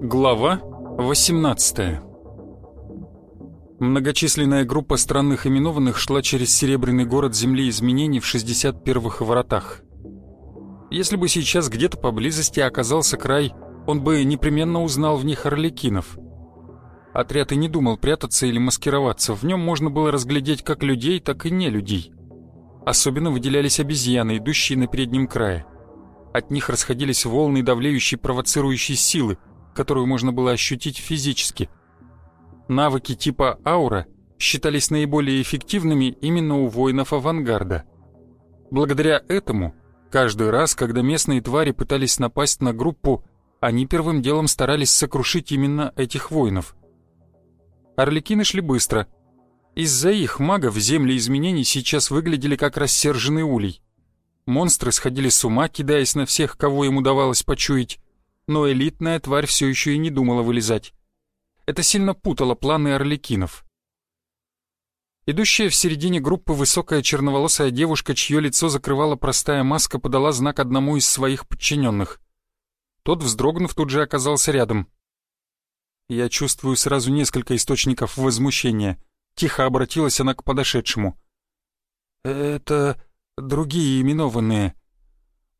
Глава 18 Многочисленная группа странных именованных шла через Серебряный город Земли изменений в 61-х воротах. Если бы сейчас где-то поблизости оказался край, он бы непременно узнал в них орликинов. Отряд и не думал прятаться или маскироваться, в нем можно было разглядеть как людей, так и не людей. Особенно выделялись обезьяны, идущие на переднем крае. От них расходились волны давлеющей провоцирующей силы, которую можно было ощутить физически. Навыки типа аура считались наиболее эффективными именно у воинов авангарда. Благодаря этому, каждый раз, когда местные твари пытались напасть на группу, они первым делом старались сокрушить именно этих воинов. Орликины шли быстро. Из-за их магов земли изменений сейчас выглядели как рассерженный улей. Монстры сходили с ума, кидаясь на всех, кого им удавалось почуять но элитная тварь все еще и не думала вылезать. Это сильно путало планы орликинов. Идущая в середине группы высокая черноволосая девушка, чье лицо закрывала простая маска, подала знак одному из своих подчиненных. Тот, вздрогнув, тут же оказался рядом. Я чувствую сразу несколько источников возмущения. Тихо обратилась она к подошедшему. «Это другие именованные»,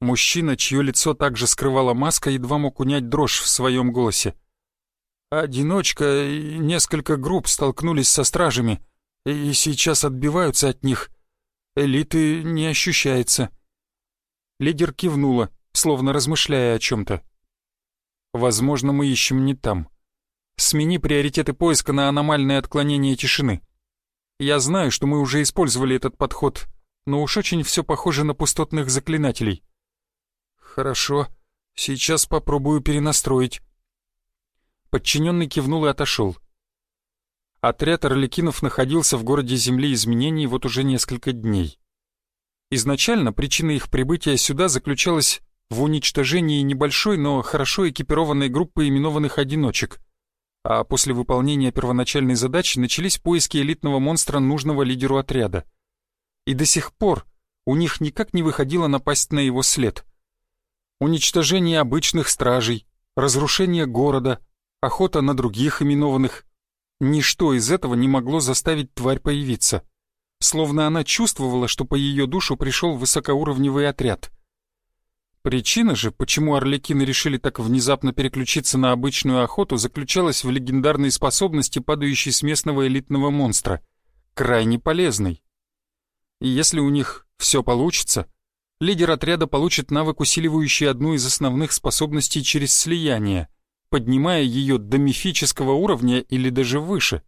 Мужчина, чье лицо также скрывала маска, едва мог унять дрожь в своем голосе. «Одиночка и несколько групп столкнулись со стражами, и сейчас отбиваются от них. Элиты не ощущается». Лидер кивнула, словно размышляя о чем-то. «Возможно, мы ищем не там. Смени приоритеты поиска на аномальное отклонение тишины. Я знаю, что мы уже использовали этот подход, но уж очень все похоже на пустотных заклинателей». «Хорошо, сейчас попробую перенастроить». Подчиненный кивнул и отошел. Отряд Орликинов находился в городе Земли изменений вот уже несколько дней. Изначально причина их прибытия сюда заключалась в уничтожении небольшой, но хорошо экипированной группы именованных одиночек, а после выполнения первоначальной задачи начались поиски элитного монстра нужного лидеру отряда. И до сих пор у них никак не выходило напасть на его след уничтожение обычных стражей, разрушение города, охота на других именованных. Ничто из этого не могло заставить тварь появиться. Словно она чувствовала, что по ее душу пришел высокоуровневый отряд. Причина же, почему орликины решили так внезапно переключиться на обычную охоту, заключалась в легендарной способности, падающей с местного элитного монстра. Крайне полезной. И если у них все получится, лидер отряда получит навык, усиливающий одну из основных способностей через слияние, поднимая ее до мифического уровня или даже выше.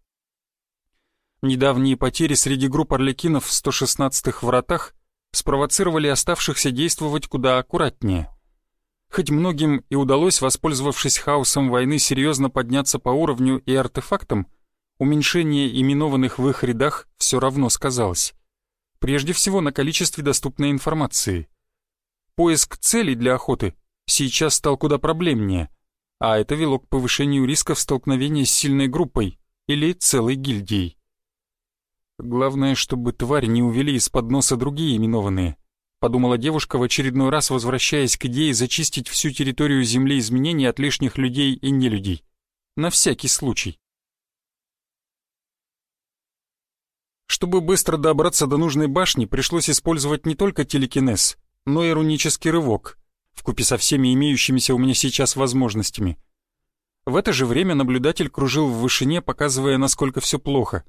Недавние потери среди групп орликинов в 116-х вратах спровоцировали оставшихся действовать куда аккуратнее. Хоть многим и удалось, воспользовавшись хаосом войны, серьезно подняться по уровню и артефактам, уменьшение именованных в их рядах все равно сказалось. Прежде всего на количестве доступной информации. Поиск целей для охоты сейчас стал куда проблемнее, а это вело к повышению рисков столкновения с сильной группой или целой гильдией. Главное, чтобы тварь не увели из-под носа другие именованные, подумала девушка в очередной раз, возвращаясь к идее зачистить всю территорию Земли изменений от лишних людей и нелюдей. На всякий случай. Чтобы быстро добраться до нужной башни, пришлось использовать не только телекинез, но и рунический рывок, вкупе со всеми имеющимися у меня сейчас возможностями. В это же время наблюдатель кружил в вышине, показывая, насколько все плохо.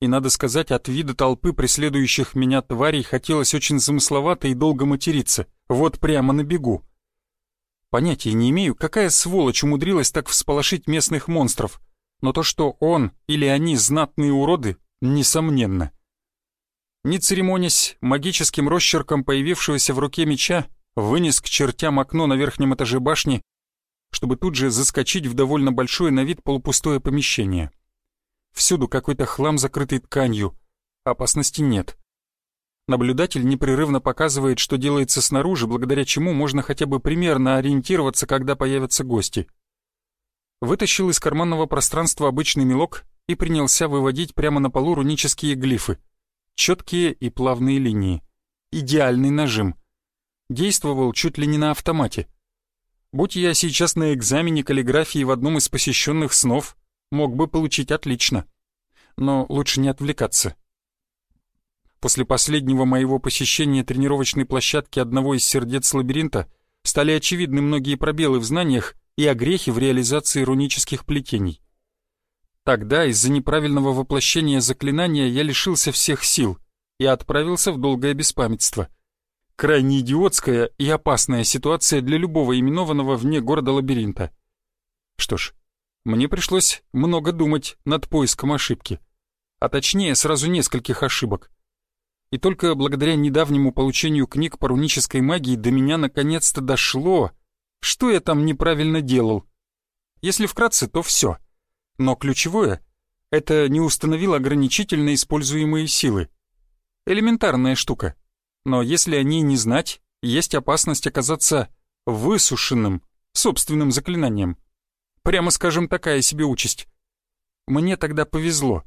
И надо сказать, от вида толпы преследующих меня тварей хотелось очень замысловато и долго материться, вот прямо на бегу. Понятия не имею, какая сволочь умудрилась так всполошить местных монстров, но то, что он или они знатные уроды, Несомненно. Не церемонясь, магическим росчерком появившегося в руке меча вынес к чертям окно на верхнем этаже башни, чтобы тут же заскочить в довольно большое на вид полупустое помещение. Всюду какой-то хлам, закрытый тканью. Опасности нет. Наблюдатель непрерывно показывает, что делается снаружи, благодаря чему можно хотя бы примерно ориентироваться, когда появятся гости. Вытащил из карманного пространства обычный мелок и принялся выводить прямо на полу рунические глифы. Четкие и плавные линии. Идеальный нажим. Действовал чуть ли не на автомате. Будь я сейчас на экзамене каллиграфии в одном из посещенных снов, мог бы получить отлично. Но лучше не отвлекаться. После последнего моего посещения тренировочной площадки одного из сердец лабиринта стали очевидны многие пробелы в знаниях и огрехи в реализации рунических плетений. Тогда из-за неправильного воплощения заклинания я лишился всех сил и отправился в долгое беспамятство. Крайне идиотская и опасная ситуация для любого именованного вне города лабиринта. Что ж, мне пришлось много думать над поиском ошибки, а точнее сразу нескольких ошибок. И только благодаря недавнему получению книг по рунической магии до меня наконец-то дошло, что я там неправильно делал. Если вкратце, то все. Но ключевое — это не установил ограничительно используемые силы. Элементарная штука. Но если о ней не знать, есть опасность оказаться высушенным собственным заклинанием. Прямо скажем, такая себе участь. Мне тогда повезло.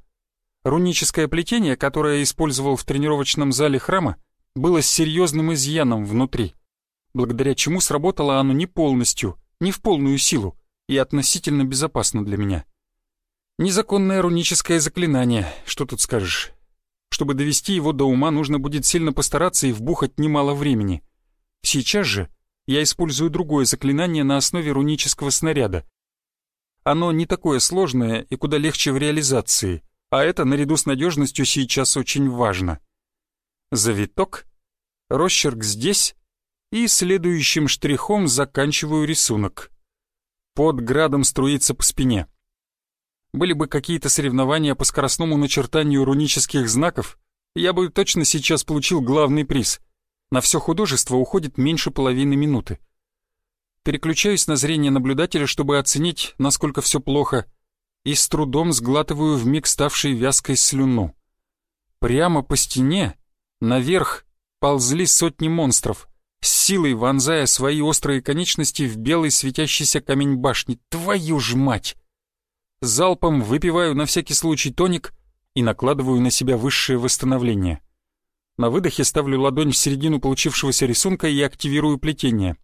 Руническое плетение, которое я использовал в тренировочном зале храма, было с серьезным изъяном внутри — благодаря чему сработало оно не полностью, не в полную силу и относительно безопасно для меня. Незаконное руническое заклинание, что тут скажешь. Чтобы довести его до ума, нужно будет сильно постараться и вбухать немало времени. Сейчас же я использую другое заклинание на основе рунического снаряда. Оно не такое сложное и куда легче в реализации, а это наряду с надежностью сейчас очень важно. Завиток, росчерк здесь и следующим штрихом заканчиваю рисунок. Под градом струится по спине. Были бы какие-то соревнования по скоростному начертанию рунических знаков, я бы точно сейчас получил главный приз. На все художество уходит меньше половины минуты. Переключаюсь на зрение наблюдателя, чтобы оценить, насколько все плохо, и с трудом сглатываю вмиг ставшей вязкой слюну. Прямо по стене, наверх, ползли сотни монстров — с силой вонзая свои острые конечности в белый светящийся камень башни. Твою ж мать! Залпом выпиваю на всякий случай тоник и накладываю на себя высшее восстановление. На выдохе ставлю ладонь в середину получившегося рисунка и активирую плетение.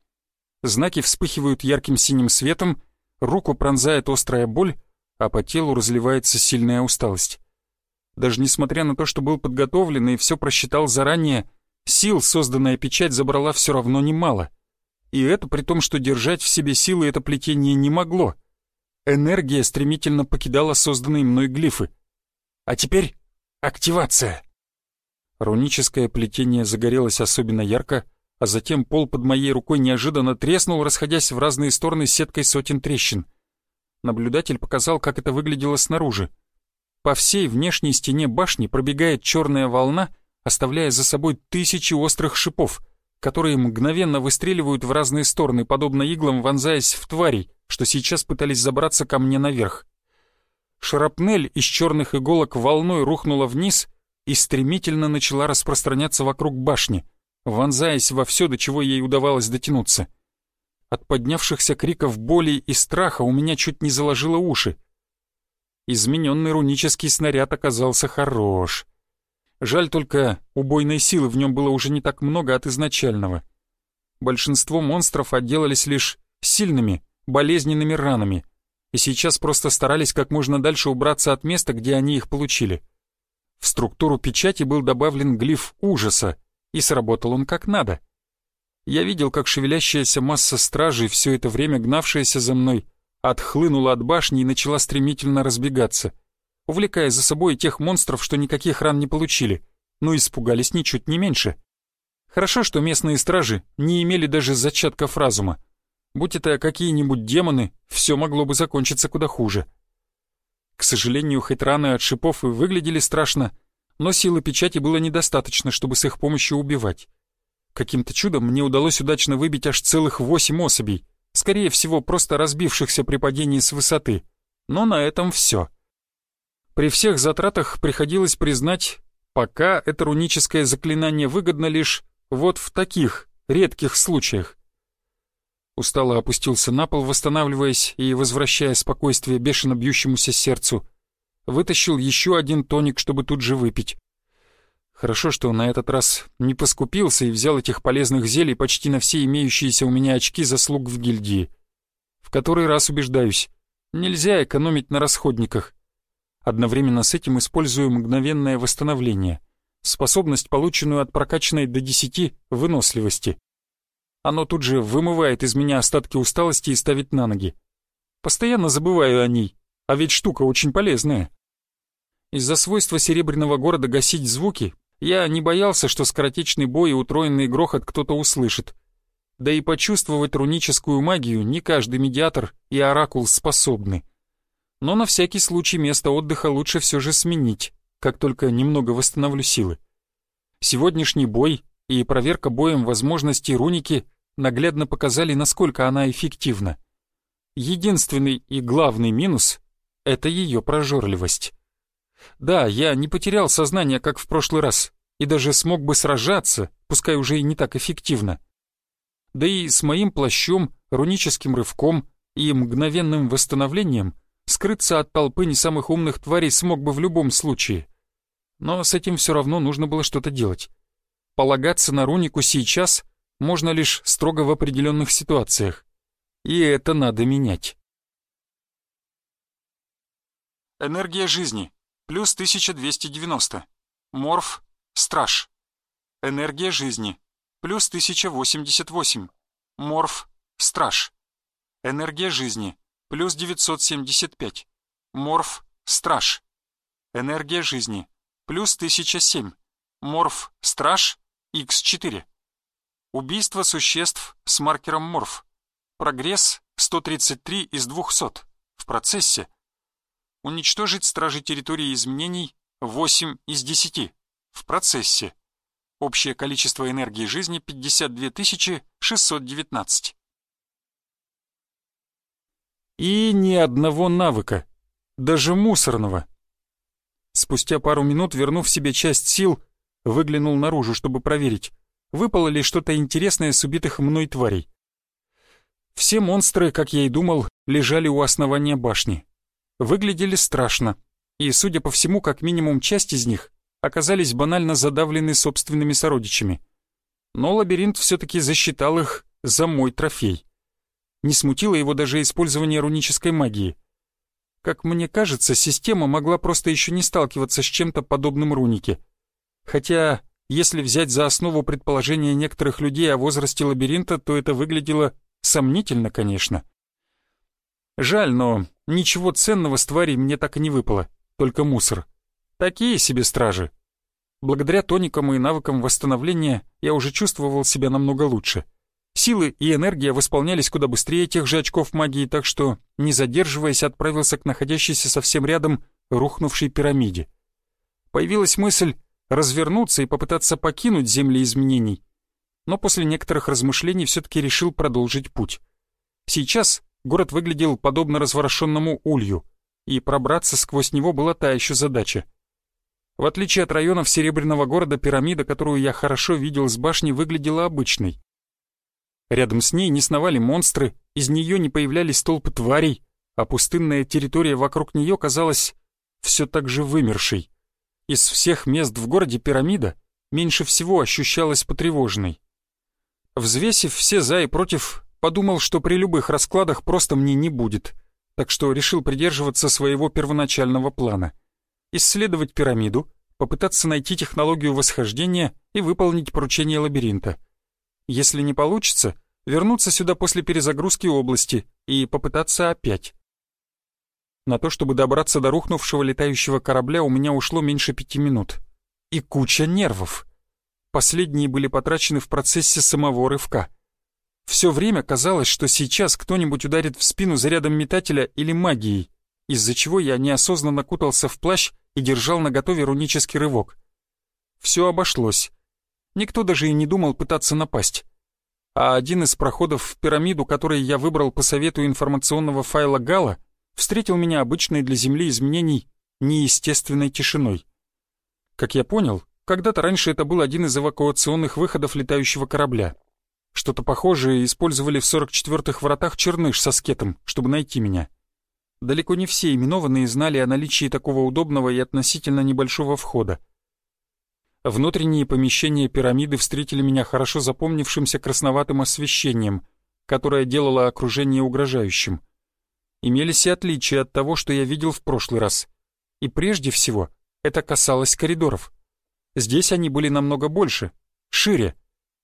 Знаки вспыхивают ярким синим светом, руку пронзает острая боль, а по телу разливается сильная усталость. Даже несмотря на то, что был подготовлен и все просчитал заранее, Сил созданная печать забрала все равно немало. И это при том, что держать в себе силы это плетение не могло. Энергия стремительно покидала созданные мной глифы. А теперь активация. Руническое плетение загорелось особенно ярко, а затем пол под моей рукой неожиданно треснул, расходясь в разные стороны сеткой сотен трещин. Наблюдатель показал, как это выглядело снаружи. По всей внешней стене башни пробегает черная волна — оставляя за собой тысячи острых шипов, которые мгновенно выстреливают в разные стороны, подобно иглам вонзаясь в тварей, что сейчас пытались забраться ко мне наверх. Шарапнель из черных иголок волной рухнула вниз и стремительно начала распространяться вокруг башни, вонзаясь во все, до чего ей удавалось дотянуться. От поднявшихся криков боли и страха у меня чуть не заложило уши. Измененный рунический снаряд оказался хорош. Жаль только, убойной силы в нем было уже не так много от изначального. Большинство монстров отделались лишь сильными, болезненными ранами, и сейчас просто старались как можно дальше убраться от места, где они их получили. В структуру печати был добавлен глиф ужаса, и сработал он как надо. Я видел, как шевелящаяся масса стражей, все это время гнавшаяся за мной, отхлынула от башни и начала стремительно разбегаться — увлекая за собой тех монстров, что никаких ран не получили, но испугались ничуть не меньше. Хорошо, что местные стражи не имели даже зачатков разума. Будь это какие-нибудь демоны, все могло бы закончиться куда хуже. К сожалению, хоть раны от шипов и выглядели страшно, но силы печати было недостаточно, чтобы с их помощью убивать. Каким-то чудом мне удалось удачно выбить аж целых восемь особей, скорее всего, просто разбившихся при падении с высоты. Но на этом все. При всех затратах приходилось признать, пока это руническое заклинание выгодно лишь вот в таких редких случаях. Устало опустился на пол, восстанавливаясь и возвращая спокойствие бешено бьющемуся сердцу. Вытащил еще один тоник, чтобы тут же выпить. Хорошо, что на этот раз не поскупился и взял этих полезных зелий почти на все имеющиеся у меня очки заслуг в гильдии. В который раз убеждаюсь, нельзя экономить на расходниках. Одновременно с этим использую мгновенное восстановление, способность, полученную от прокачанной до 10 выносливости. Оно тут же вымывает из меня остатки усталости и ставит на ноги. Постоянно забываю о ней, а ведь штука очень полезная. Из-за свойства Серебряного города гасить звуки я не боялся, что скоротечный бой и утроенный грохот кто-то услышит. Да и почувствовать руническую магию не каждый медиатор и оракул способны. Но на всякий случай место отдыха лучше все же сменить, как только немного восстановлю силы. Сегодняшний бой и проверка боем возможностей руники наглядно показали, насколько она эффективна. Единственный и главный минус — это ее прожорливость. Да, я не потерял сознание, как в прошлый раз, и даже смог бы сражаться, пускай уже и не так эффективно. Да и с моим плащом, руническим рывком и мгновенным восстановлением скрыться от толпы не самых умных тварей смог бы в любом случае. Но с этим все равно нужно было что-то делать. Полагаться на рунику сейчас можно лишь строго в определенных ситуациях. И это надо менять. Энергия жизни плюс 1290. Морф, страж. Энергия жизни, плюс 1088. Морф, страж. Энергия жизни, плюс 975. Морф, страж. Энергия жизни, плюс 1007. Морф, страж, Х4. Убийство существ с маркером морф. Прогресс 133 из 200. В процессе Уничтожить стражи территории изменений 8 из 10. В процессе. Общее количество энергии жизни 52 619. И ни одного навыка, даже мусорного. Спустя пару минут, вернув себе часть сил, выглянул наружу, чтобы проверить, выпало ли что-то интересное с убитых мной тварей. Все монстры, как я и думал, лежали у основания башни выглядели страшно, и, судя по всему, как минимум часть из них оказались банально задавлены собственными сородичами. Но лабиринт все-таки засчитал их за мой трофей. Не смутило его даже использование рунической магии. Как мне кажется, система могла просто еще не сталкиваться с чем-то подобным рунике. Хотя, если взять за основу предположения некоторых людей о возрасте лабиринта, то это выглядело сомнительно, конечно. Жаль, но ничего ценного с тварей мне так и не выпало, только мусор. Такие себе стражи. Благодаря тоникам и навыкам восстановления я уже чувствовал себя намного лучше. Силы и энергия восполнялись куда быстрее тех же очков магии, так что, не задерживаясь, отправился к находящейся совсем рядом рухнувшей пирамиде. Появилась мысль развернуться и попытаться покинуть земли изменений, но после некоторых размышлений все-таки решил продолжить путь. Сейчас город выглядел подобно разворошенному улью, и пробраться сквозь него была та еще задача. В отличие от районов Серебряного города, пирамида, которую я хорошо видел с башни, выглядела обычной. Рядом с ней не сновали монстры, из нее не появлялись толпы тварей, а пустынная территория вокруг нее казалась все так же вымершей. Из всех мест в городе пирамида меньше всего ощущалась потревоженной. Взвесив все за и против, Подумал, что при любых раскладах просто мне не будет, так что решил придерживаться своего первоначального плана. Исследовать пирамиду, попытаться найти технологию восхождения и выполнить поручение лабиринта. Если не получится, вернуться сюда после перезагрузки области и попытаться опять. На то, чтобы добраться до рухнувшего летающего корабля, у меня ушло меньше пяти минут. И куча нервов. Последние были потрачены в процессе самого рывка — все время казалось, что сейчас кто-нибудь ударит в спину зарядом метателя или магией, из-за чего я неосознанно кутался в плащ и держал наготове рунический рывок. Все обошлось. Никто даже и не думал пытаться напасть. А один из проходов в пирамиду, который я выбрал по совету информационного файла Гала, встретил меня обычной для Земли изменений неестественной тишиной. Как я понял, когда-то раньше это был один из эвакуационных выходов летающего корабля. Что-то похожее использовали в 44-х вратах Черныш со скетом, чтобы найти меня. Далеко не все именованные знали о наличии такого удобного и относительно небольшого входа. Внутренние помещения пирамиды встретили меня хорошо запомнившимся красноватым освещением, которое делало окружение угрожающим. Имелись и отличия от того, что я видел в прошлый раз. И прежде всего, это касалось коридоров. Здесь они были намного больше, шире,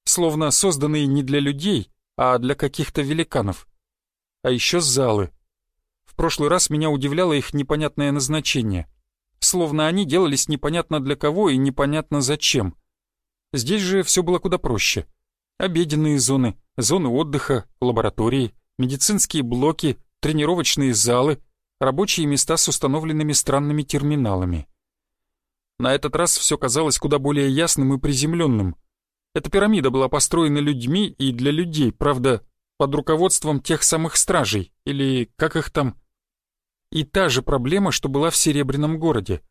словно созданные не для людей, а для каких-то великанов. А еще залы. В прошлый раз меня удивляло их непонятное назначение. Словно они делались непонятно для кого и непонятно зачем. Здесь же все было куда проще. Обеденные зоны, зоны отдыха, лаборатории, медицинские блоки, тренировочные залы, рабочие места с установленными странными терминалами. На этот раз все казалось куда более ясным и приземленным — эта пирамида была построена людьми и для людей, правда, под руководством тех самых стражей, или как их там. И та же проблема, что была в Серебряном городе.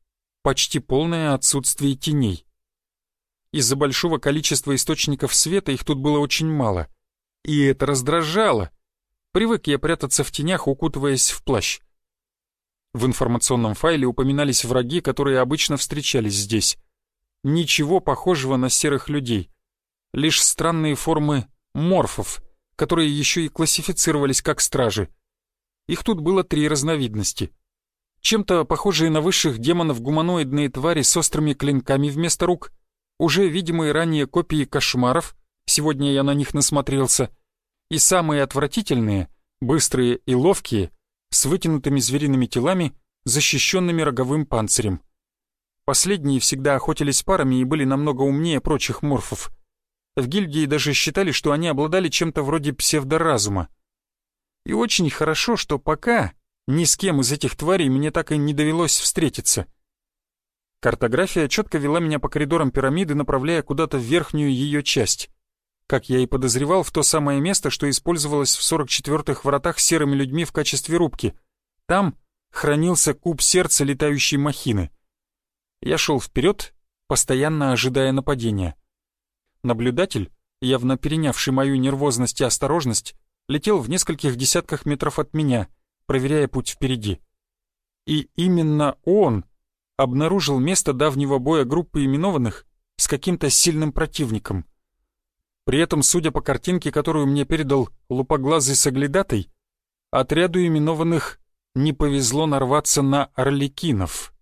Почти полное отсутствие теней. Из-за большого количества источников света их тут было очень мало. И это раздражало. Привык я прятаться в тенях, укутываясь в плащ. В информационном файле упоминались враги, которые обычно встречались здесь. Ничего похожего на серых людей лишь странные формы морфов, которые еще и классифицировались как стражи. Их тут было три разновидности. Чем-то похожие на высших демонов гуманоидные твари с острыми клинками вместо рук, уже видимые ранее копии кошмаров, сегодня я на них насмотрелся, и самые отвратительные, быстрые и ловкие, с вытянутыми звериными телами, защищенными роговым панцирем. Последние всегда охотились парами и были намного умнее прочих морфов. В гильдии даже считали, что они обладали чем-то вроде псевдоразума. И очень хорошо, что пока ни с кем из этих тварей мне так и не довелось встретиться. Картография четко вела меня по коридорам пирамиды, направляя куда-то в верхнюю ее часть. Как я и подозревал, в то самое место, что использовалось в 44-х вратах серыми людьми в качестве рубки. Там хранился куб сердца летающей махины. Я шел вперед, постоянно ожидая нападения. Наблюдатель, явно перенявший мою нервозность и осторожность, летел в нескольких десятках метров от меня, проверяя путь впереди. И именно он обнаружил место давнего боя группы именованных с каким-то сильным противником. При этом, судя по картинке, которую мне передал лупоглазый соглядатый, отряду именованных не повезло нарваться на орликинов.